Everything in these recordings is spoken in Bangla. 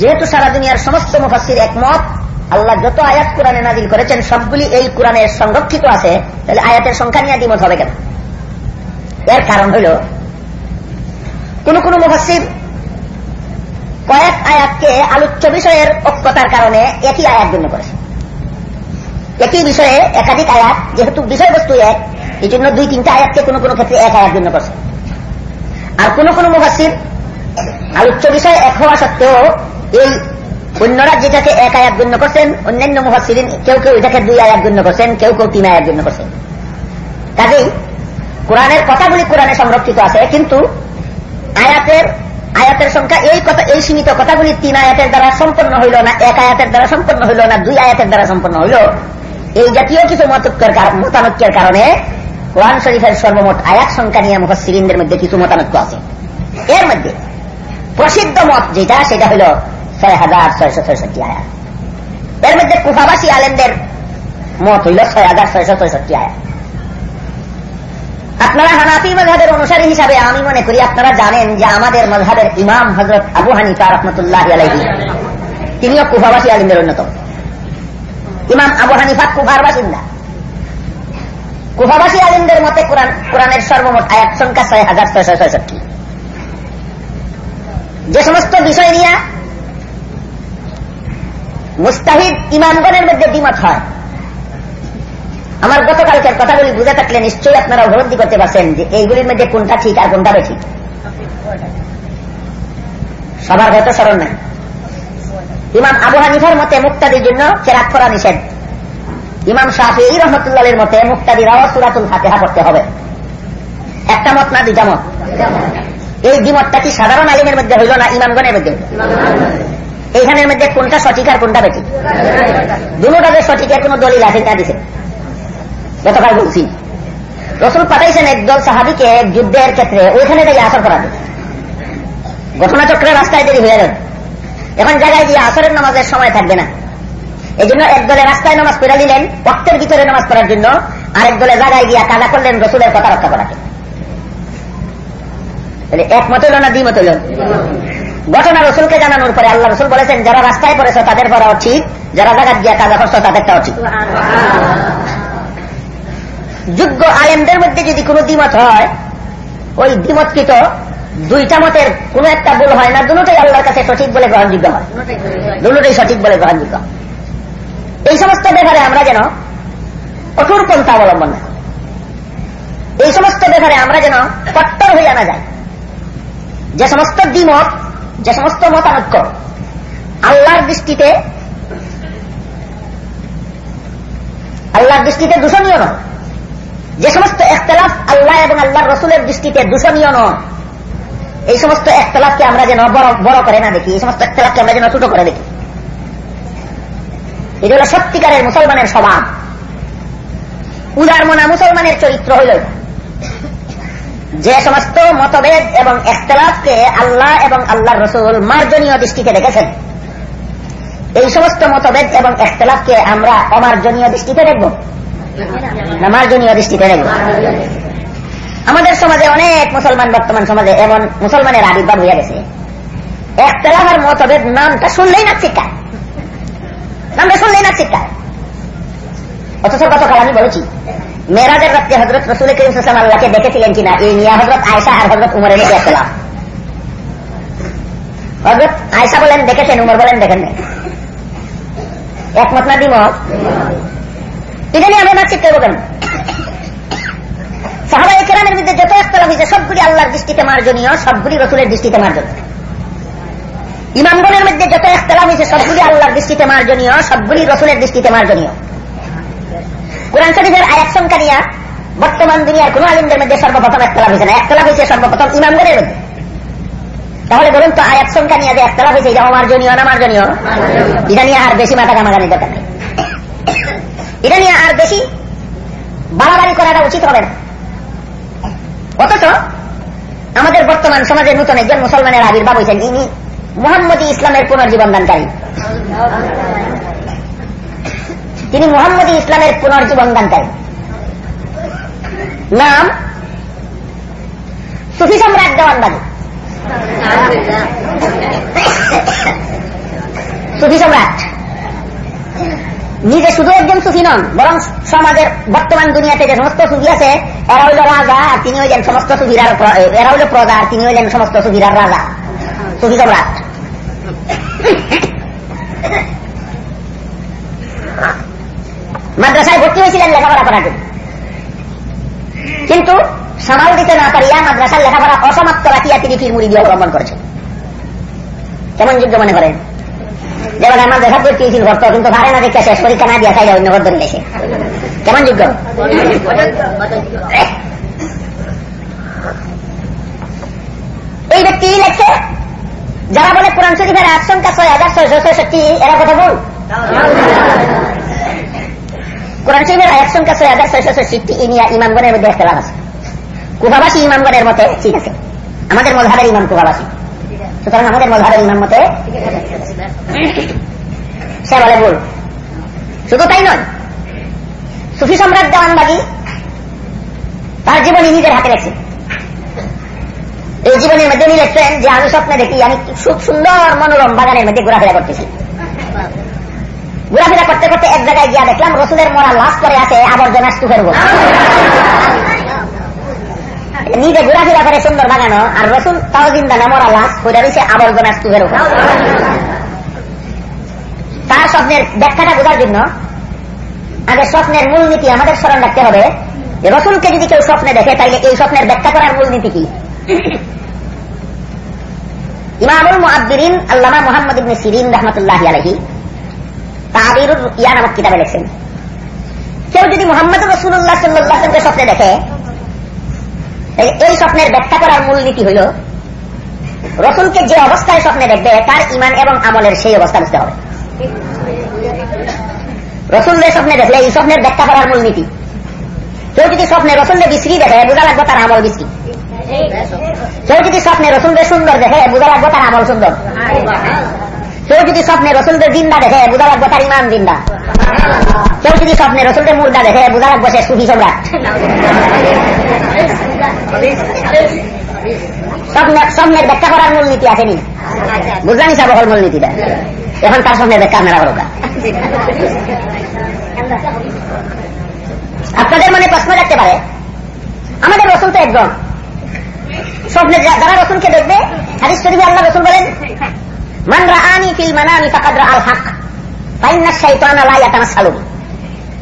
যেহেতু সারা দুনিয়ার সমস্ত মুফাসির একমত, আল্লাহ যত আয়াত কোরআনে নাজিল করেছেন, সবগুলি এই কোরআনের সংরক্ষিত আছে, তাহলে আয়াতের সংখ্যা নিয়ে দ্বিমত হবে কেন? এর কারণ হইল, কোন কোন মুফাসির কয়েক আয়াতকে আলোচ্য বিষয়ের ঐক্যতার কারণে একই আয়াত গণ্য করেছে। একই বিষয়ে একাধিক আয়াত, যেহেতু বিষয়বস্তু এক এই জন্য দুই তিনটা আয়াতকে কোনো কোনো ক্ষেত্রে এক আয়াত গণ্য করছে। আর কোন কোন মুফাসির আলোচ্য বিষয় এক হওয়া সত্ত্বেও এই অন্যরা যেটাকে এক আয়াত গণ্য করছেন, অন্যান্য মুহাসিরিন কেউ কেউ এটাকে দুই আয়াত গণ্য করছেন, কেউ কেউ তিন আয়াত গণ্য করছেন। কাজেই কোরআনের কথাগুলি কোরআনে সংরক্ষিত আছে, কিন্তু আয়াতের আয়াতের সংখ্যা এই কথা, এই সীমিত কথাগুলি তিন আয়াতের দ্বারা সম্পন্ন হইল না, এক আয়াতের দ্বারা সম্পন্ন হইল না, দুই আয়াতের দ্বারা সম্পন্ন হইল। এই জাতীয় কিছু মতানৈক্যের কারণে কোরআন শরীফের সর্বমোট আয়াত সংখ্যা নিয়ে মুফাসিরিনদের মধ্যে কিছু মতানৈক্য আছে। এর মধ্যে প্রসিদ্ধ মত যেটা, সেটা হল ছয় হাজার ছয়শো ছয়ষট্টি আয়াত এর মধ্যে কুফাবাসী আলেমদের মত হইল ছয় হাজার ছয়শো ছয়ষট্টি আয়াত আপনারা হানাফি মজহাবের অনুসারী হিসাবে আমি মনে করি আপনারা জানেন যে আমাদের মজহাবের ইমাম হজরত আবু হানিফা রহমতুল্লাহ আলাইহি, তিনিও কুফাবাসী আলিমদের অন্যতম। ইমাম আবু হানিফা কুফার বাসিন্দা। কুফাবাসী আলিমদের মতে কোরআন, কোরআনের সর্বমোট আয়াত সংখ্যা ছয় হাজার ছয়শো ছয়ষট্টি। যে সমস্ত বিষয় নিয়ে মুস্তাহিদ ইমামগণের মধ্যে দ্বিমত হয়। আমার গতকালকের কথাগুলি বুঝে থাকলে নিশ্চয়ই আপনারা উপলব্ধি করতে পারছেন যে এইগুলির মধ্যে কোনটা ঠিক আর কোনটা বেঠিক। সবার হয়তো স্মরণ নাই। ইমাম আবু হানিফার মতে মুক্তাদির জন্য কেরাত করা নিষেধ। ইমাম শাহি রহমতুল্লাহের মতে মুক্তাদির সুরাতুল ফাতেহা করতে হবে। একটা মত না, দুইটা মত। এই দ্বিমতটা কি সাধারণ আলিমের মধ্যে হইল না ইমামগণের মধ্যে? এইখানের মধ্যে কোনটা সঠিক আর কোনটা বেঠিক? দুটাকে সঠিকের কোন দলিল আছে, তা দিছে। গতকাল বলছি। রসুল পাঠাইছেন একদল সাহাবিকে যুদ্ধের ক্ষেত্রে, ওইখানে থেকে আসর করা ঘটনাচক্রের রাস্তায় দেরি হয়ে যাবে এখন জায়গায় গিয়ে আসরের নামাজের সময় থাকবে না। এই জন্য এক দলে রাস্তায় নামাজ পড়া দিলেন পক্ষের ভিতরে নামাজ পড়ার জন্য আরেক দলে জায়গায় গিয়া কাজা করলেন রসুলের কথা রক্ষা করাকে একমত হইল না দ্বিমত হইল ঘটনা রসুলকে জানানোর পরে আল্লাহ রসুল বলেছেন যারা রাস্তায় পড়েছ তাদের পড়াও ঠিক যারা জায়গা গিয়া কাজা করছ তাদেরটাও ঠিক যোগ্য আলেমদের মধ্যে যদি কোনো দ্বিমত হয় ওই দ্বিমতকৃত দুইটা মতের কোন একটা ভুল হয় না দুটোই আল্লাহর কাছে সঠিক বলে গ্রহণযোগ্য হয়। দুটোই সঠিক বলে গ্রহণযোগ্য। এই সমস্ত ব্যাপারে আমরা যেন কঠোর পন্থা অবলম্বন না এই সমস্ত ব্যাপারে আমরা যেন কট্টর হইয়া না যাই। যে সমস্ত দ্বিমত যে সমস্ত মতানৈক্য আল্লাহর দৃষ্টিতে আল্লাহর দৃষ্টিতে দূষণীয় নয়। যে সমস্ত একতলাফ আল্লাহ এবং আল্লাহ রসুলের দৃষ্টিতে দূষণীয় নয়, এই সমস্ত একতলাফকে আমরা যেন বড় করে না দেখি, এই সমস্ত একতলাফকে আমরা যেন ছোট করে দেখি। এটা হল সত্যিকারের মুসলমানের স্বভাব। উদার মনা মুসলমানের চরিত্র হইল যে সমস্ত মতভেদ এবং একতলাফকে আল্লাহ এবং আল্লাহ রসুল মার্জনীয় দৃষ্টিতে দেখেছেন। এই সমস্ত মতভেদ এবং একতলাফকে আমরা অমার্জনীয় দৃষ্টিতে দেখব। না, মার্জনীয় দৃষ্টিতে দেখব। আমাদের সমাজে অনেক মুসলমান বর্তমান সমাজে এমন মুসলমানের আবির্ভাব হইয়া গেছে। একতলাফার মতভেদ নামটা শুনলেই না শিক্ষায় নামটা শুনলেই না শিক্ষায় অথচ গতকাল আমি বলেছি মেয়েরাজের রাত্রে হজরত রসুল করিম সালাম আল্লাহকে দেখেছিলেন কিনা? এই নিয়ে হজরত আয়সা আর হজরত উমরের মধ্যে হজরত আয়সা বলেন, দেখেছেন? উমর বলেন দেখেন একমত না দ্বিমত। এটা নিয়ে আমরা শিখতে হবে কেন সাহাবাই কেরামের মধ্যে যত একতলাফ হয়েছে সবগুলি আল্লাহর দৃষ্টিতে মার্জনীয়, সবগুলি রসুলের দৃষ্টিতে মার্জনীয়। ইমামগণের মধ্যে যত একতলাফ হয়েছে সবগুলি আল্লাহর দৃষ্টিতে মার্জনীয়, সবগুলি রসুলের দৃষ্টিতে মার্জনীয়। কোরআন শরীফের আয়াত সংখ্যা বর্তমান দুনিয়ার কোন আলিমদের মধ্যে সর্বপ্রথম একতলাফ হয়েছে না? একতলাফ হয়েছে সর্বপ্রথম ইমামগণের মধ্যে। তাহলে বলুন তো, আয়াত সংখ্যা নিয়ে যে একতলাফ হয়েছে, এটা অমার্জনীয় না মার্জনীয় এটা নিয়ে আর বেশি মাথা কামাগানি দরকার এটা নিয়ে আর বেশি বাড়াবাড়ি করাটা উচিত হবে না। অথচ আমাদের বর্তমান সমাজে নতুন একজন মুসলমানের আবির্ভাব হয়েছেন, ইনি মোহাম্মদী ইসলামের পুনর্জীবন দানকারী তিনি মোহাম্মদী ইসলামের পুনর্জীবন দানকারী নাম, সুফি সম্রাট দেওয়ানবাদী। সুফি সম্রাট। নিজে শুধু একজন সুফি নন, বরং সমাজের বর্তমান দুনিয়াতে যে সমস্ত সুফি আছে, এরা হইল রাজা আর তিনি হইলেন সমস্ত সুফিরার এরা হইল প্রজা আর তিনি হইলেন সমস্ত সুফিরার রাজা। সুফি সম্রাট। মাদ্রাসায় ভর্তি হয়েছিলেন লেখাপড়া করার জন্য। কিন্তু সামাল দিতে না পারিয়া মাদ্রাসার লেখাপড়া অসমাপ্ত রাখিয়া তিনি ফির মুড়ি দিয়ে অবলম্বন করেছেন? কেমন যোগ্য মনে করেন? যেমন আমার দেখা ভর্তি হয়েছিল ভর্ত কিন্তু ভাড়ে না দেখে শেষ পরীক্ষা না দিয়া চাইলে অন্য ঘর ধরে কেমন যোগ্য এই ব্যক্তি লেখছে যারা বলে কোরআন শরীফের আশঙ্কা ছয় হাজার ছয়শো ছয়ষট্টি, এরা কথা বল কোরআন শরীফের আয়াত সংখ্যা ছয় হাজার ছয়শো ছয়ষট্টি ইনিয়া ইমামগণের মধ্যে একটা আছে কুফাবাসী ইমামগণের মতে ঠিক আছে। আমাদের মজহাবের ইমাম কুফাবাসী। সুতরাং আমাদের মজহাবের ইমাম মতে সে বলে ভুল। শুধু তাই নয়, সুফি সম্রাট দেওয়ানবাগি তার জীবনী নিজের হাতে লেখছে এই জীবনের মধ্যে উনি লিখছেন যে, আমি স্বপ্নে দেখি, আমি খুব সুন্দর মনোরম বাগানের মধ্যে ঘোরাফেরা করতেছি। ঘোরাফেরা করতে করতে এক জায়গায় গিয়া দেখলাম রসুলের মরা লাশ করে আছে আবর্জনা স্তূপের উপর। নিজে ঘোরাফেরা করে সুন্দর বাগানো আর রসুল তাও জিন্দা না, মরা লাশ করে রয়েছে আবর্জনা স্তূপের উপর। তার স্বপ্নের ব্যাখ্যাটা বোঝার জন্য আগে স্বপ্নের মূলনীতি আমাদের স্মরণ রাখতে হবে। রসুলকে যদি কেউ স্বপ্নে দেখে, তাইলে এই স্বপ্নের ব্যাখ্যা করার মূলনীতি কি? ইমামুল মুআদ্দিরিন আল্লামা মোহাম্মদ ইবনে সিরিন রহমতুল্লাহ আলহী তাবিরুল ইয়া নামক কিতাবে লেখছেন। কেউ যদি মোহাম্মদ রসুল্লাহ সাল্লাহকে স্বপ্নে দেখে এই স্বপ্নের ব্যাখ্যা করার মূলনীতি হইল, রসুলকে যে অবস্থায় স্বপ্নে দেখবে, তার ইমান এবং আমলের সেই অবস্থা বুঝতে হবে। রসুলের স্বপ্নে দেখলে এই স্বপ্নের ব্যাখ্যা করার মূলনীতি কেউ যদি স্বপ্নে রসুলের বিশ্রী দেখে, বোঝা লাগবে তার আমল বিশ্রী। কেউ যদি স্বপ্নে রসুলদের সুন্দর দেখে, বোঝা লাগবে তার আমল সুন্দর। কেউ যদি স্বপ্নে রসুলদের জিন্দা দেখে, বোঝা লাগবে তার ইমান জিন্দা। কেউ যদি স্বপ্নে রসুলদের মুর্দা দেখে, বোঝা লাগবে সে সুখী সম্রাট। স্বপ্নের ব্যাখ্যা করার মূলনীতি আসেনি। বুঝলাম সব হল মূলনীতিটা? এখন তার সঙ্গে ব্যাখ্যা মেরা বড় আপনাদের মনে প্রশ্ন রাখতে পারে, আমাদের রসুল তো একজন। স্বপ্নে যারা রসুলকে দেখবে হারিস শরীফে আল্লাহ রসুল বলেন মান রাআনি ফিল মানামি ফাকাদ রাআল হক, ফাইন্না শাইতানা লা ইয়াতামাসালু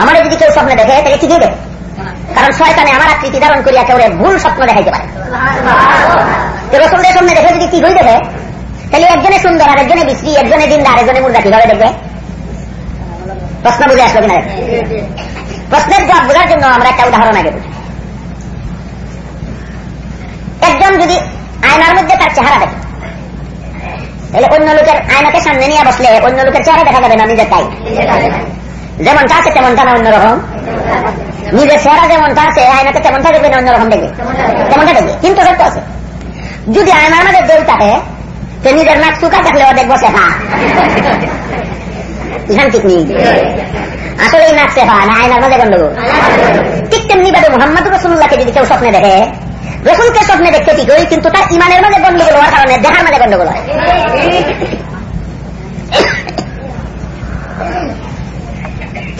আমারে যদি কেউ স্বপ্নে দেখে তাহলে ঠিকই দেখে কারণ শয়তানে আমার আকৃতি ধারণ করিয়া কেউ ভুল স্বপ্ন দেখাইতে পারে। রসুলদের সামনে দেখে যদি কি হই দেখে তাহলে একজনে সুন্দর আর একজনে বিশ্রী, একজনে দিন আর একজনে মুর্দা কীভাবে দেখবে? প্রশ্ন বুঝে আসলো কিনা প্রশ্নের জবাব বোঝার জন্য আমরা একটা উদাহরণ আগে বুঝি। একজন যদি আয়নার মধ্যে তার চেহারা দেখে তাহলে অন্য লোকের আয়নাকে সামনে নিয়ে বসলে অন্য লোকের চেহারা দেখা যাবে না, নিজের তাই? যেমনটা আছে তেমনটা না, অন্যরকম। নিজের চেহারা যেমনটা আছে, আয়নাতে তেমনটা দেখবে না, অন্যরকম দেখবে। তেমনটা দেখবে, কিন্তু সত্য আছে। যদি আয়নার মধ্যে দই থাকে সে নিজের নাক চুকা থাকলেও দেখব শেখা ইহান ঠিক নেই আসলে এই নাক শেখা না আয়নার মাঝে গন্ডগোল। ঠিক তেমনি ভাবে মোহাম্মদ রসুল্লাহকে যদি কেউ স্বপ্নে দেখে রসুলকে স্বপ্নে দেখতে ঠিক হই কিন্তু তার ইমানের মাঝে গন্ডগোল হওয়ার কারণে দেখার মাঝে গন্ডগোল হয়।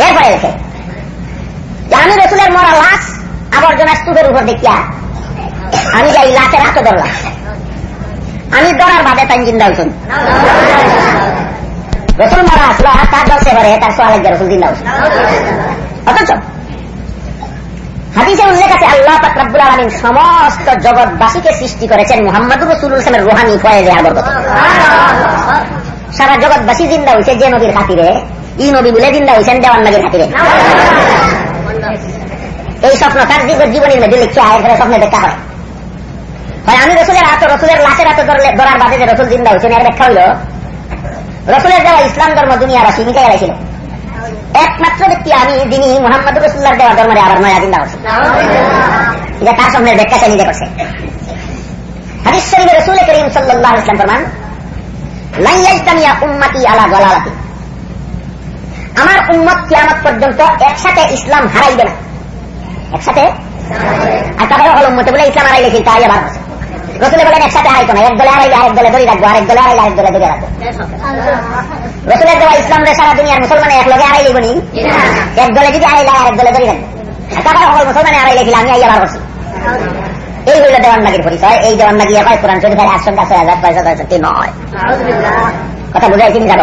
এরপরে দেখে, আমি রসুলের মরা লাশ আবর্জনা স্তূপের উপর দেখিয়া আমি যাই লাশের হাতে ধরলাম। আমি ধরার বাদে তাই জিন্দা হয়েছেন রসুল মারা আসলো তার দলতে পারে তার সোয়াল রসুল জিন্দা হয়েছেন অথচ হাদিসে উল্লেখ আছে, আল্লাহ তাকরাবুল আলমিন সমস্ত জগৎবাসীকে সৃষ্টি করেছেন মোহাম্মদ রসুল ইসলামের রোহানি ফয়েজে আগরগত সারা জগৎবাসী জিন্দা হয়েছে যে নবীর খাতিরে, ই নবী বলে জিন্দা হয়েছেন দেওয়ান নবীর খাতিরে। এই স্বপ্ন তার জীবনের মধ্যে লিখিয়া এখানে স্বপ্নে দেখা হয়। হয়, আমি রসুলের হাত রসুলের লাশের হাতে ধরার বাদে যে রসুল জিন্দা হয়েছেন এর ব্যাখ্যা হইল, রসুলের দেওয়া ইসলাম ধর্ম দুনিয়াবাসী মিটে গেছিল একমাত্র ব্যক্তি আমি, যিনি মোহাম্মদ রসুল্লার দেওয়া ধর্মে আবার নয়া জিন্দা করছে। এটা তার সামনে ব্যাখ্যা সে নিজে করছে। হাদিস শরীফে রসুল করিম সাল্লাহ ইসলাম ফরমান লাইয়াজতামিয়া উম্মাতি আলা গলালাতি আমার উম্মত কিয়ামত পর্যন্ত একসাথে ইসলাম হারাইবে না। একসাথে? আর তারপরে হল উম্মতে বলে ইসলাম হারাইলে কিন্তু আইয়া বার রসুলে বলেন একসাথে আড়াইতো না এক দলে আড়াইলে আরেক দলে দড়ি রাখব, আরেক দলে আড়াইলে আরেক দলে দড়ি রাখব। রসুলের দেওয়া ইসলাম রে সারা দুনিয়ার মুসলমানে এক লগে আড়াই লিবনি এক দলে যদি আড়াইলে আরেক দলে দড়ি রাখব। তারপরে সকল মুসলমানে আড়াই লেখিলে আমি আইয়া বার করছি। এই হইল দেওয়ান্নাগির পরিচয়। এই দেওয়ান্নাগি হয় কোরআন শরীফের আশঙ্কা ছয় হাজার পয়সা পঁয়ষট্টি নয়। কথা বুঝাইছি নি যাব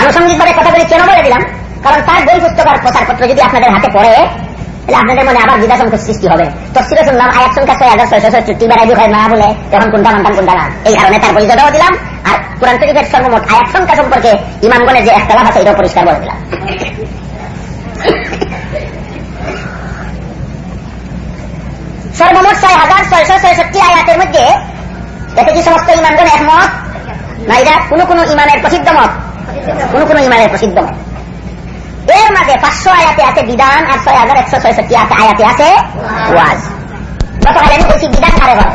আনুষঙ্গিক ভাবে কথাগুলি কেন বলে দিলাম? কারণ তার বই পুস্তক আর প্রচারপত্র যদি আপনাদের হাতে পড়ে আপনাদের মনে আবার দ্বিধা সংকট সৃষ্টি হবে। তফসিলে শুনলাম, আয়াত সংখ্যা ছয় হাজার ছয়শো ছয়ষট্টি বেড়াই হয় না বলে তখন কোনটা মানতাম, কোনটা না। এই কারণে তার পরিচয়টাও দিলাম, আর কোরআন শরীফের সর্বমোট আয়াত সংখ্যা সম্পর্কে ইমামগণের যে একটা লাভ আছে, এটাও পরিষ্কার বলে দিলাম। সর্বমোট ছয় হাজার ছয়শো ছয়ষট্টি আয়াতের মধ্যে এতে কি সমস্ত ইমানগণ একমত? না, এটা কোন কোন ইমানের প্রসিদ্ধ মত? কোন কোন ইমানের প্রসিদ্ধ মত। এর মাঝে পাঁচশো আয়াতে আছে বিধান আর ছয় হাজার একশো ছয়ষট্টি আছে আয়াতে আছে ওয়াজ গতকাল আমি বলছি বিধান কারে বলে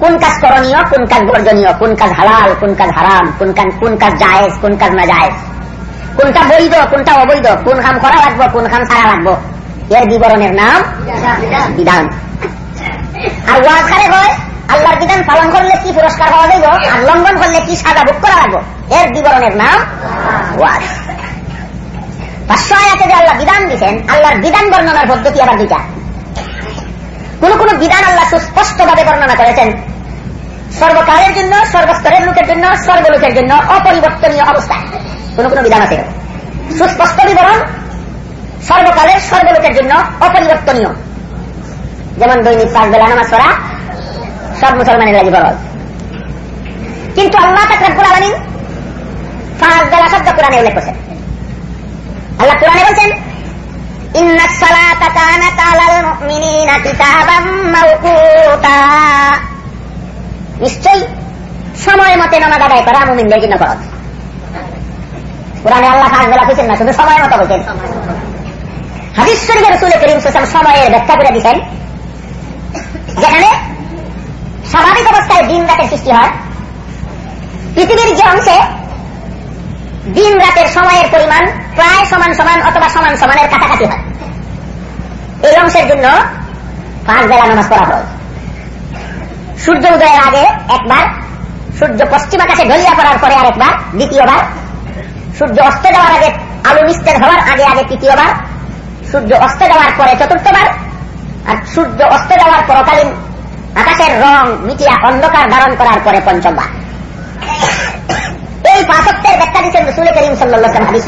কোন কাজ করণীয় কোন কাজ বর্জনীয় কোন কাজ হালাল কোন কাজ হারাম কোন কাজ কোন কাজ জায়েজ কোন কাজ না জায়েজ কোনটা বৈধ কোনটা অবৈধ কোন কাম করা লাগবো কোন কাম ছাড়া লাগবো এর বিবরণের নাম বিধান আর ওয়াজ কারে হয় আল্লাহর বিধান পালন করলে কি পুরস্কার পাওয়া যাইব আর লঙ্ঘন করলে কি সাজা ভোগ করা লাগবো এর বিবরণের নাম ওয়াজ পাঁচশো আয়াতে যে আল্লাহ বিধান দিচ্ছেন আল্লাহর বিধান বর্ণনার পদ্ধতি আবার দুইটা। কোন কোন বিধান আল্লাহ সুস্পষ্ট ভাবে বর্ণনা করেছেন। সর্বকালের জন্য, সর্বস্তরের লোকের জন্য, সর্বলোকের জন্য অপরিবর্তনীয় অবস্থায় কোন কোন বিধান আছে। সুস্পষ্ট বিবরণ, সর্বকালের সর্বলোকের জন্য অপরিবর্তনীয়। যেমন দৈনিক পাঁচ বেলা নামাজ পড়া, সব মুসলমানের লাগি বরজ কিন্তু আল্লাহ তাকরাবুল আলমিন পাঁচ বেলা শব্দ কোরআনে উল্লেখ করছেন। আল্লাহ কোরআনে বলছেন সময় মতে নামাজ আদায় করা মুমিনদের জন্য কোরআনে আল্লাহ পাঁচ বেলা খুঁজছেন না, শুধু সময় মতো বলছেন। হাদিস রসুল করিম সুসাম সময়ের ব্যাখ্যা করে দিচ্ছেন যেখানে স্বাভাবিক অবস্থায় দিন রাতের সৃষ্টি হয়। পৃথিবীর যে অংশে দিন রাতের সময়ের পরিমাণ প্রায় সমান সমান অথবা সমান সমানের কাছাকাছি হয়। এই অংশের জন্য পাঁচ বেলা নামাজ পড়া হয় সূর্য উদয়ের আগে একবার, সূর্য পশ্চিম আকাশে ঢলিয়া পড়ার পরে আরেকবার, দ্বিতীয়বার। সূর্য অস্তে যাওয়ার আগে আলু নিস্তের হওয়ার আগে আগে তৃতীয়বার। সূর্য অস্তে যাওয়ার পরে চতুর্থবার। আর সূর্য অস্তে যাওয়ার পরকালীন আকাশের রং, মিটিয়া অন্ধকার ধারণ করার পরে পঞ্চমবার। এই পাঁচত্বের ব্যাখ্যা দিচ্ছেন রসুল করিম সাল্লাম হাদিস